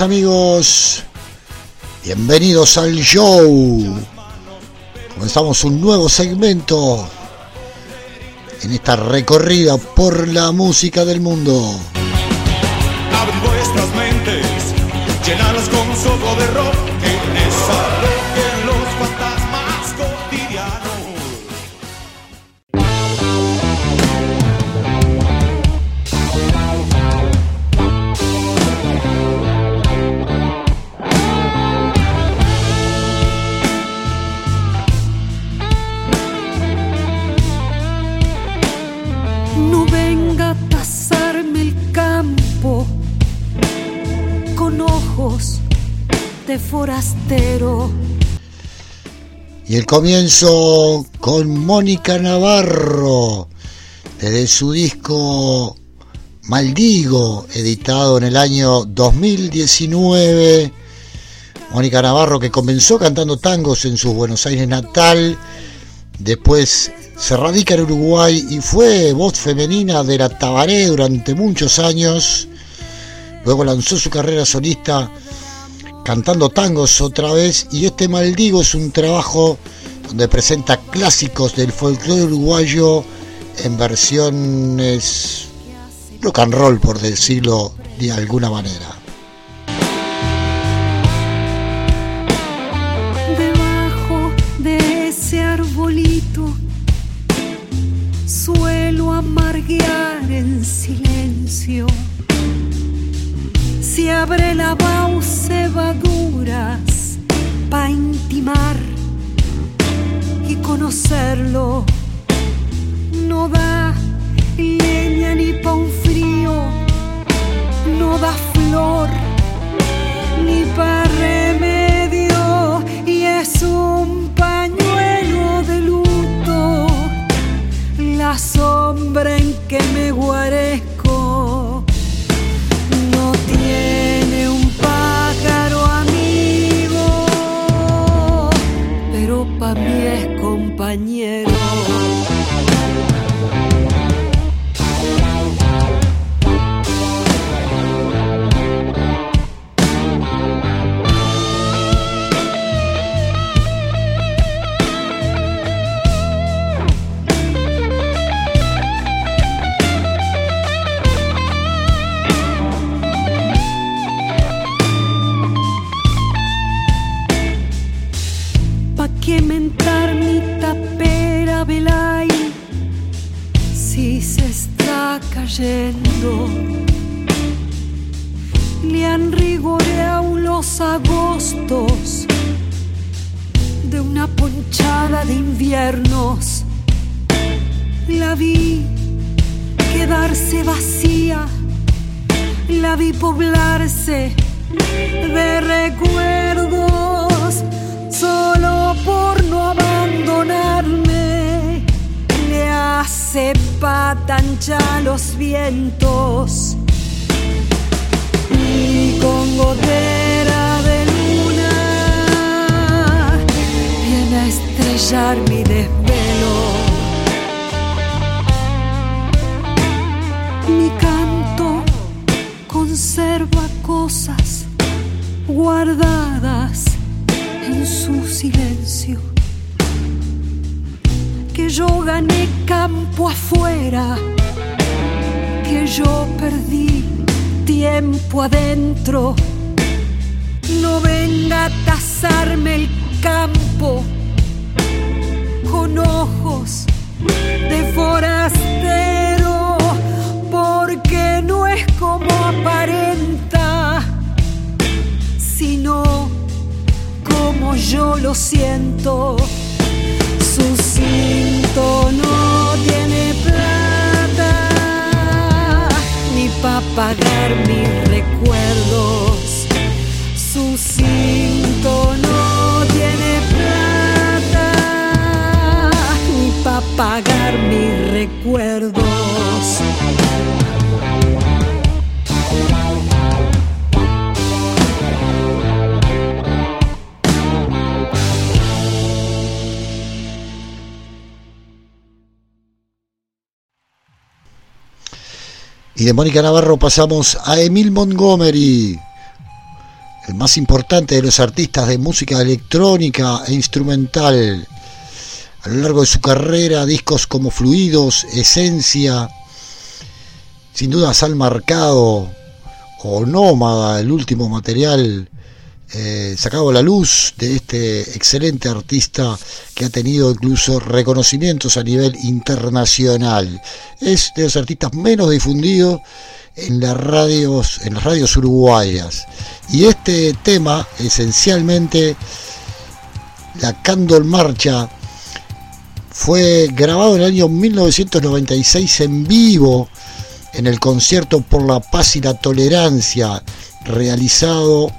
Amigos, bienvenidos al show. Comenzamos un nuevo segmento en esta recorrida por la música del mundo. Forastero. Y el comienzo con Mónica Navarro, desde su disco Maldigo, editado en el año 2019. Mónica Navarro que comenzó cantando tangos en su Buenos Aires natal, después se radica en Uruguay y fue voz femenina de la Tabaré durante muchos años. Luego lanzó su carrera solista cantando tangos otra vez y este Maldigo es un trabajo donde presenta clásicos del folclore uruguayo en versiones rock and roll por decirlo de alguna manera. Debajo de ese arbolito suelo amarguear en silencio. Se abre la cebaduras los vientos De Mónica Navarro pasamos a Emil Montgomery, el más importante de los artistas de música electrónica e instrumental. A lo largo de su carrera, discos como Fluidos, Esencia, sin duda Sal Marcado o Nómada, el último material eh, sacado la luz de este excelente artista que ha tenido incluso reconocimientos a nivel internacional. Es de los artistas menos difundidos en las radios, en las radios uruguayas. Y este tema, esencialmente, la Candle Marcha, fue grabado en el año 1996 en vivo en el concierto por la paz y la tolerancia realizado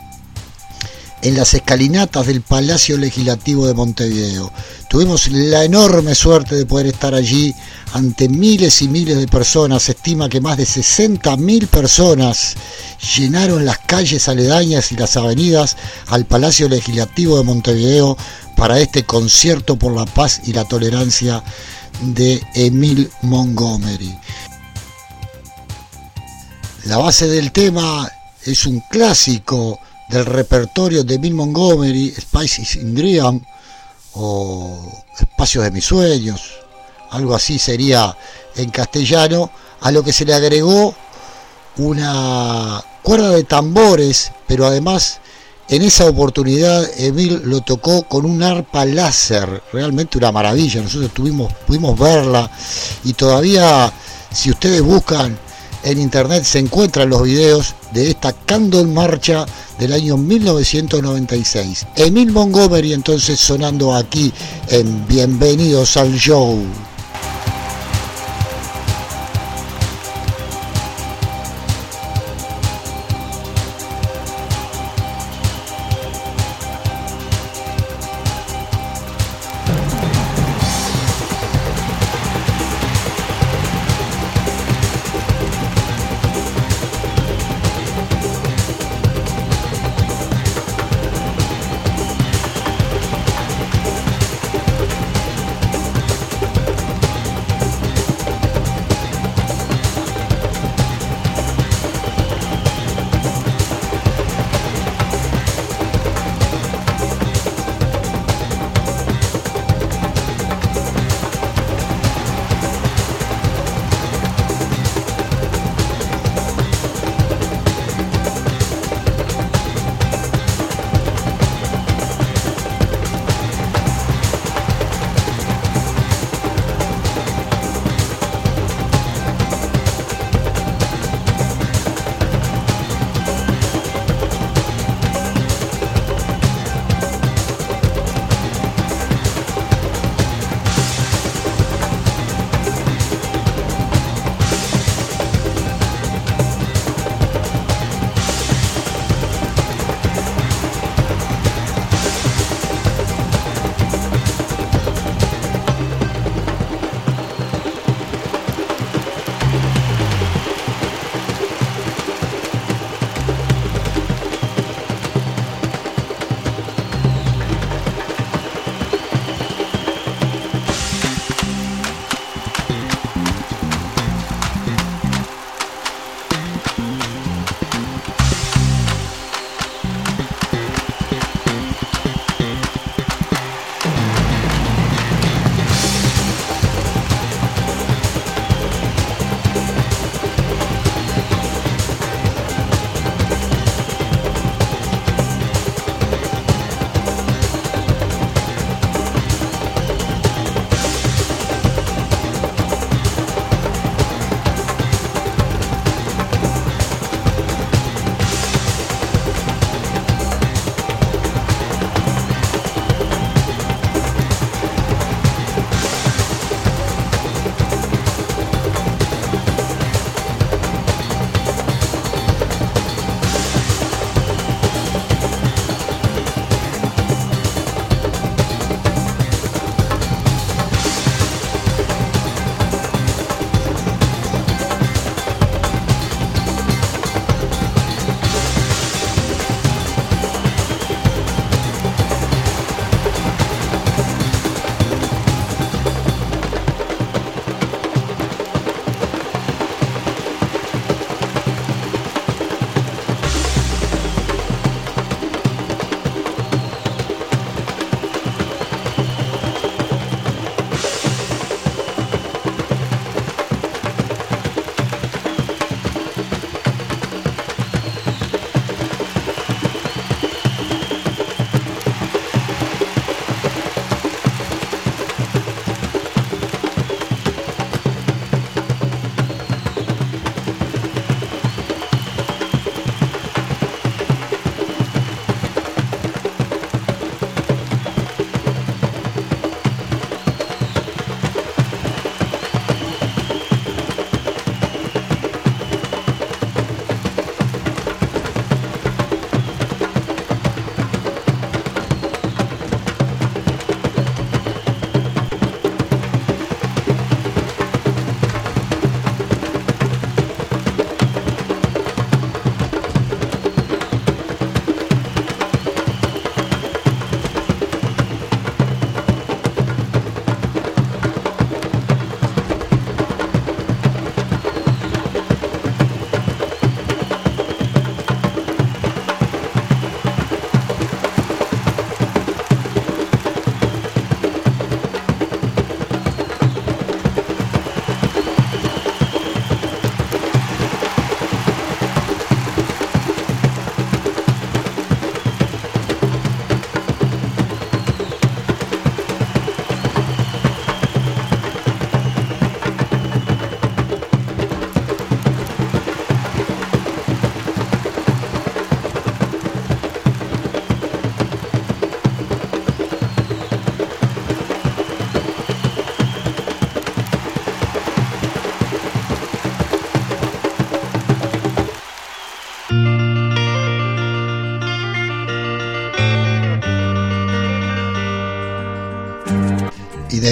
en las escalinatas del Palacio Legislativo de Montevideo. Tuvimos la enorme suerte de poder estar allí ante miles y miles de personas. Se estima que más de 60.000 personas llenaron las calles aledañas y las avenidas al Palacio Legislativo de Montevideo para este concierto por la paz y la tolerancia de Emil Montgomery. La base del tema es un clásico del repertorio de Bill Montgomery, Spices in Dream o Espacios de mis sueños, algo así sería en castellano, a lo que se le agregó una cuerda de tambores, pero además en esa oportunidad Emil lo tocó con un arpa láser, realmente una maravilla, nosotros tuvimos, pudimos verla y todavía si ustedes buscan en internet se encuentran los videos de esta Candle Marcha del año 1996. Emil Montgomery entonces sonando aquí en Bienvenidos al Show.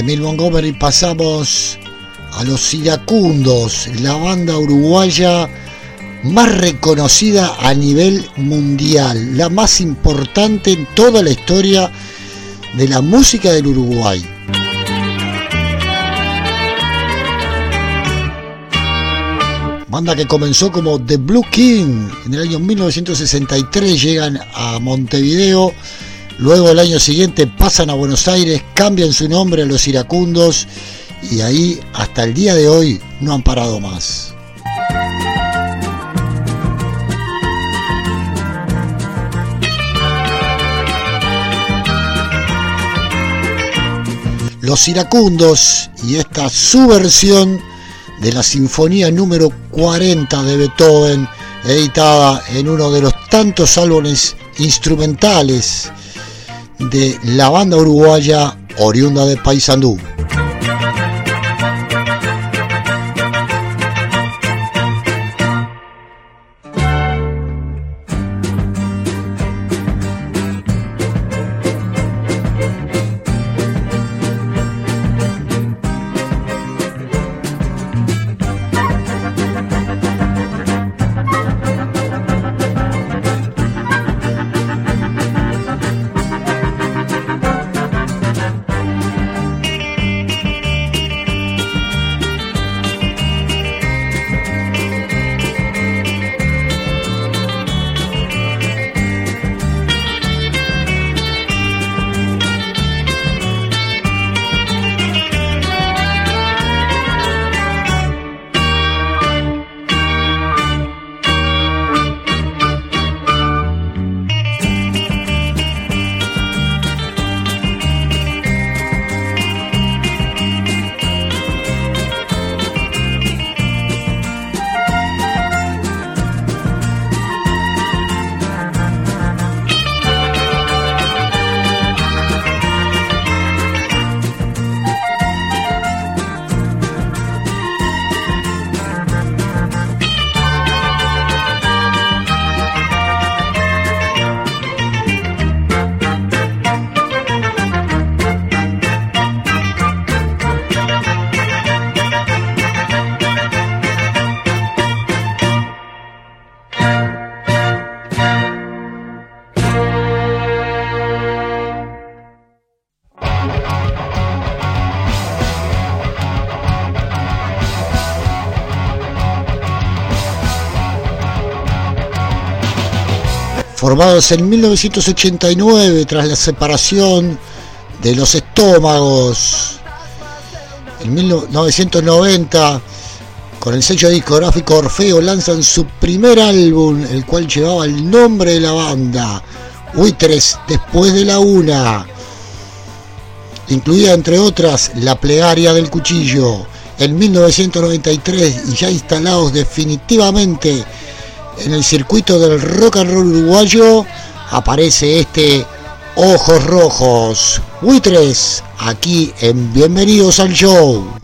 De Emil Montgomery pasamos a los iracundos, la banda uruguaya más reconocida a nivel mundial, la más importante en toda la historia de la música del Uruguay. Banda que comenzó como The Blue King en el año 1963, llegan a Montevideo, luego el año siguiente pasan a Buenos Aires, cambian su nombre a los iracundos y ahí hasta el día de hoy no han parado más. Los iracundos y esta subversión de la Sinfonía número 40 de Beethoven, editada en uno de los tantos álbumes instrumentales de la banda uruguaya oriunda de Paysandú. Formados en 1989 tras la separación de los estómagos. En 1990, con el sello discográfico Orfeo, lanzan su primer álbum, el cual llevaba el nombre de la banda, Buitres después de la una. Incluía entre otras La plegaria del cuchillo. En 1993 y ya instalados definitivamente en el circuito del rock and roll uruguayo aparece este Ojos Rojos. Buitres, aquí en Bienvenidos al Show.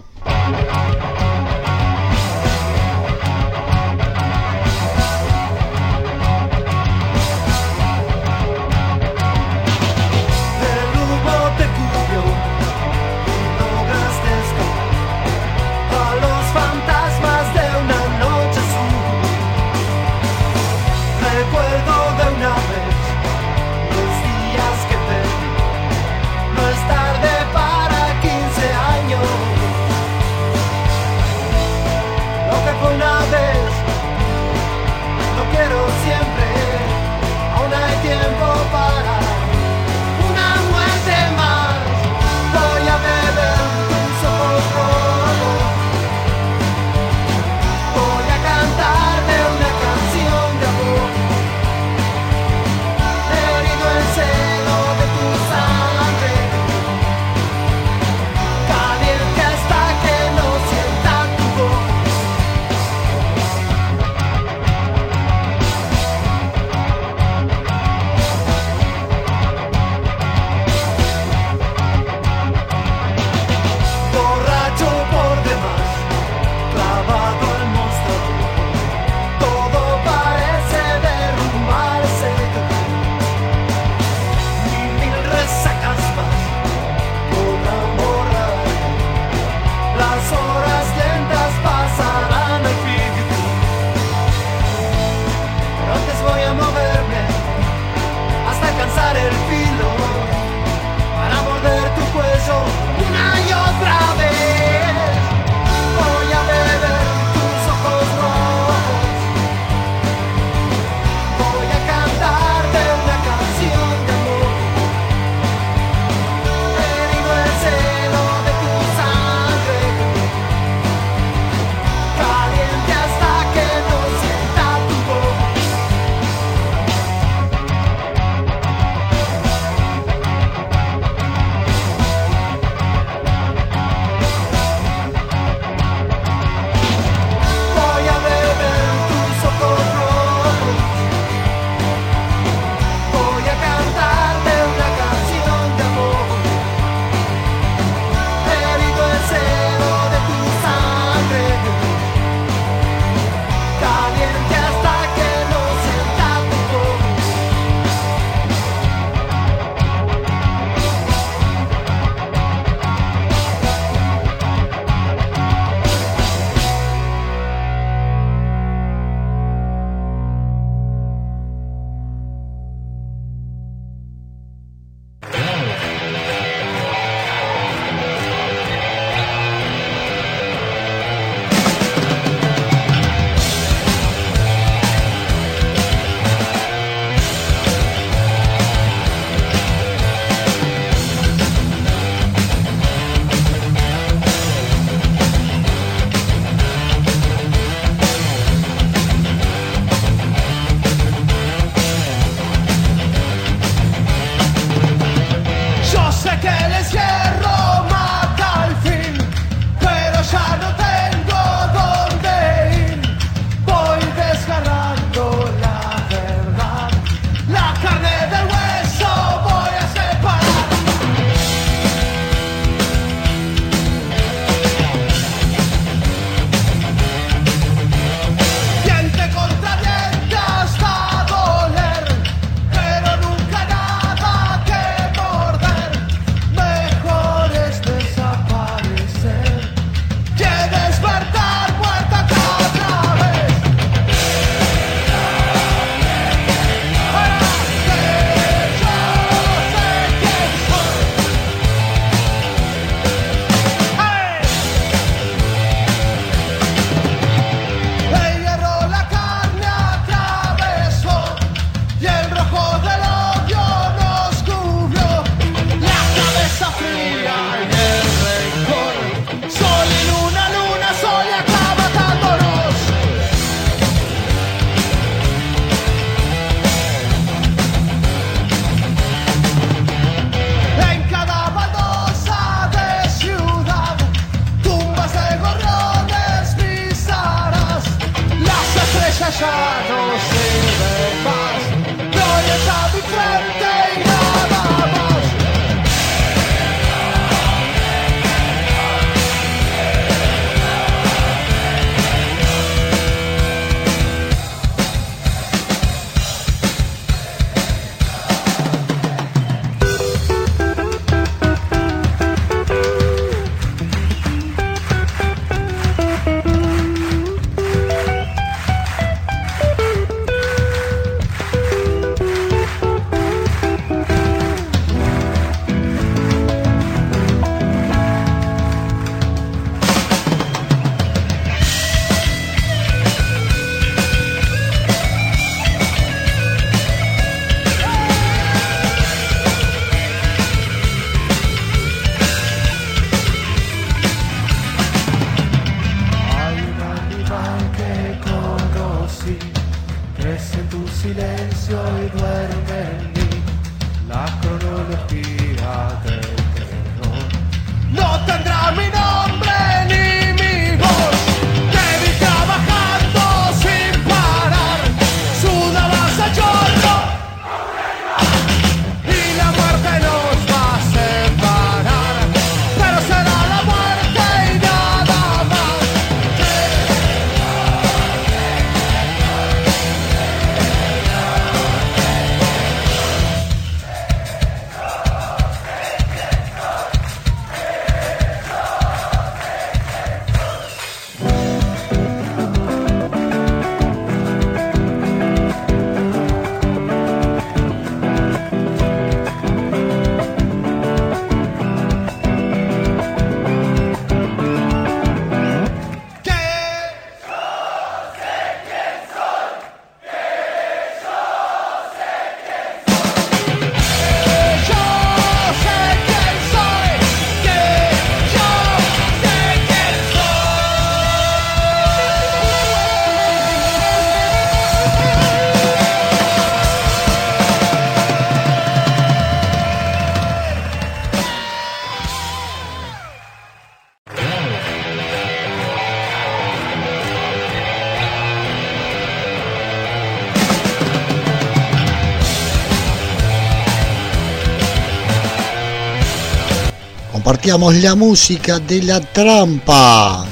La música de La Trampa,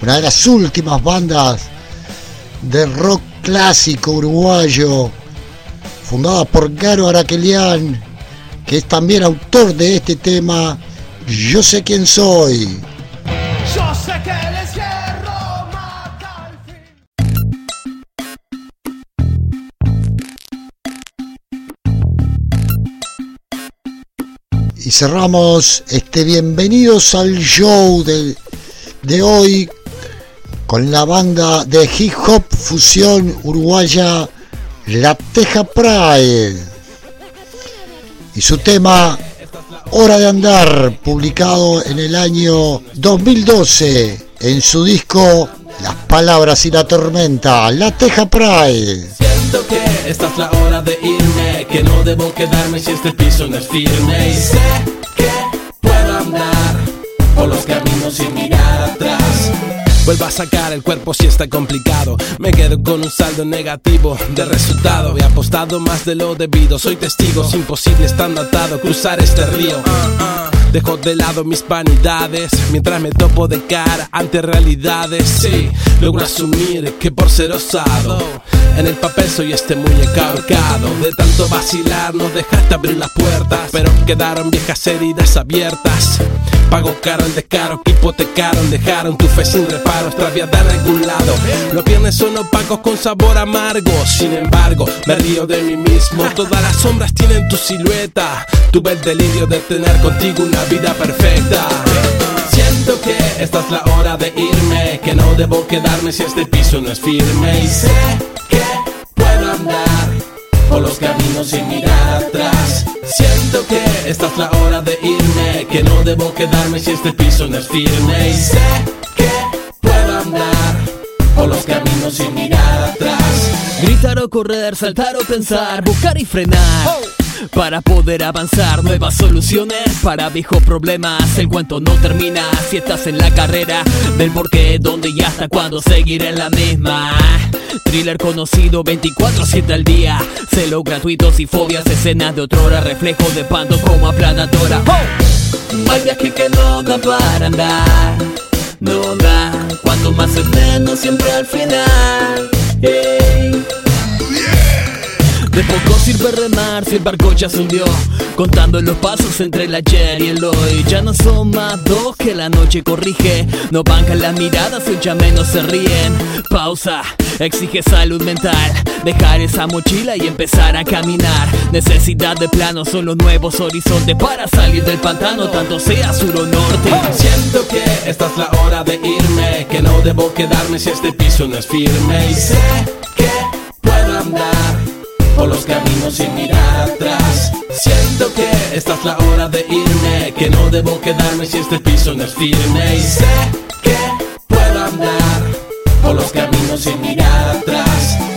una de las últimas bandas de rock clásico uruguayo, fundada por Garo Araquelian, que es también autor de este tema, Yo sé quién soy. Y cerramos este bienvenidos al show de, de hoy con la banda de hip hop fusión uruguaya La Teja Pride y su tema Hora de Andar, publicado en el año 2012 en su disco Las Palabras y la Tormenta, La Teja Pride. Siento que esta es la hora de irme Que no debo quedarme si este piso no es firme. Y sé que puedo andar Por los caminos sin mirar atrás. Vuelvo a sacar el cuerpo si está complicado. Me quedo con un saldo negativo de resultado. He apostado más de lo debido Soy testigo, es imposible estando atado Cruzar este río Dejo de lado mis vanidades mientras me topo de cara ante realidades. Sí, logro asumir que por ser osado en el papel soy este muñeco ahorcado. De tanto vacilar no dejaste abrir las puertas, pero quedaron viejas heridas abiertas. Pago caro el descaro que hipotecaron, dejaron tu fe sin reparo, extraviada en algún lado. Los viernes son opacos con sabor amargo, sin embargo, me río de mí mismo. Todas las sombras tienen tu silueta. Tuve el delirio de tener contigo una vida perfecta. Siento que esta es la hora de irme, que no debo quedarme si este piso no es firme. Y sé por los caminos sin mirar atrás. Siento que esta es la hora de irme, que no debo quedarme si este piso no es firme. Y sé que puedo andar por los caminos sin mirar atrás. Gritar o correr, saltar o pensar, buscar y frenar. Para poder avanzar, nuevas soluciones para viejos problemas. El cuento no termina si estás en la carrera del por qué, dónde y hasta cuándo seguir en la misma. Thriller conocido 24-7 al día. Celos gratuitos y fobias, escenas de otrora. Reflejo de panto como aplanadora. ¡Oh! Hay viaje que no da para andar. No da. Cuando más menos, siempre al final. De poco sirve remar si el barco ya se hundió. Contando los pasos entre el ayer y el hoy. Ya no son más dos que la noche corrige. No bancan las miradas y ya menos se ríen. Pausa, exige salud mental. Dejar esa mochila y empezar a caminar. Necesidad de plano son los nuevos horizontes Para salir del pantano. Tanto sea sur o norte. Siento que esta es la hora de irme. Que no debo quedarme si este piso no es firme. Y sé que puedo andar por los caminos sin mirar atrás. Siento que esta es la hora de irme Que no debo quedarme si este piso no es firme. Y sé que puedo andar por los caminos sin mirar atrás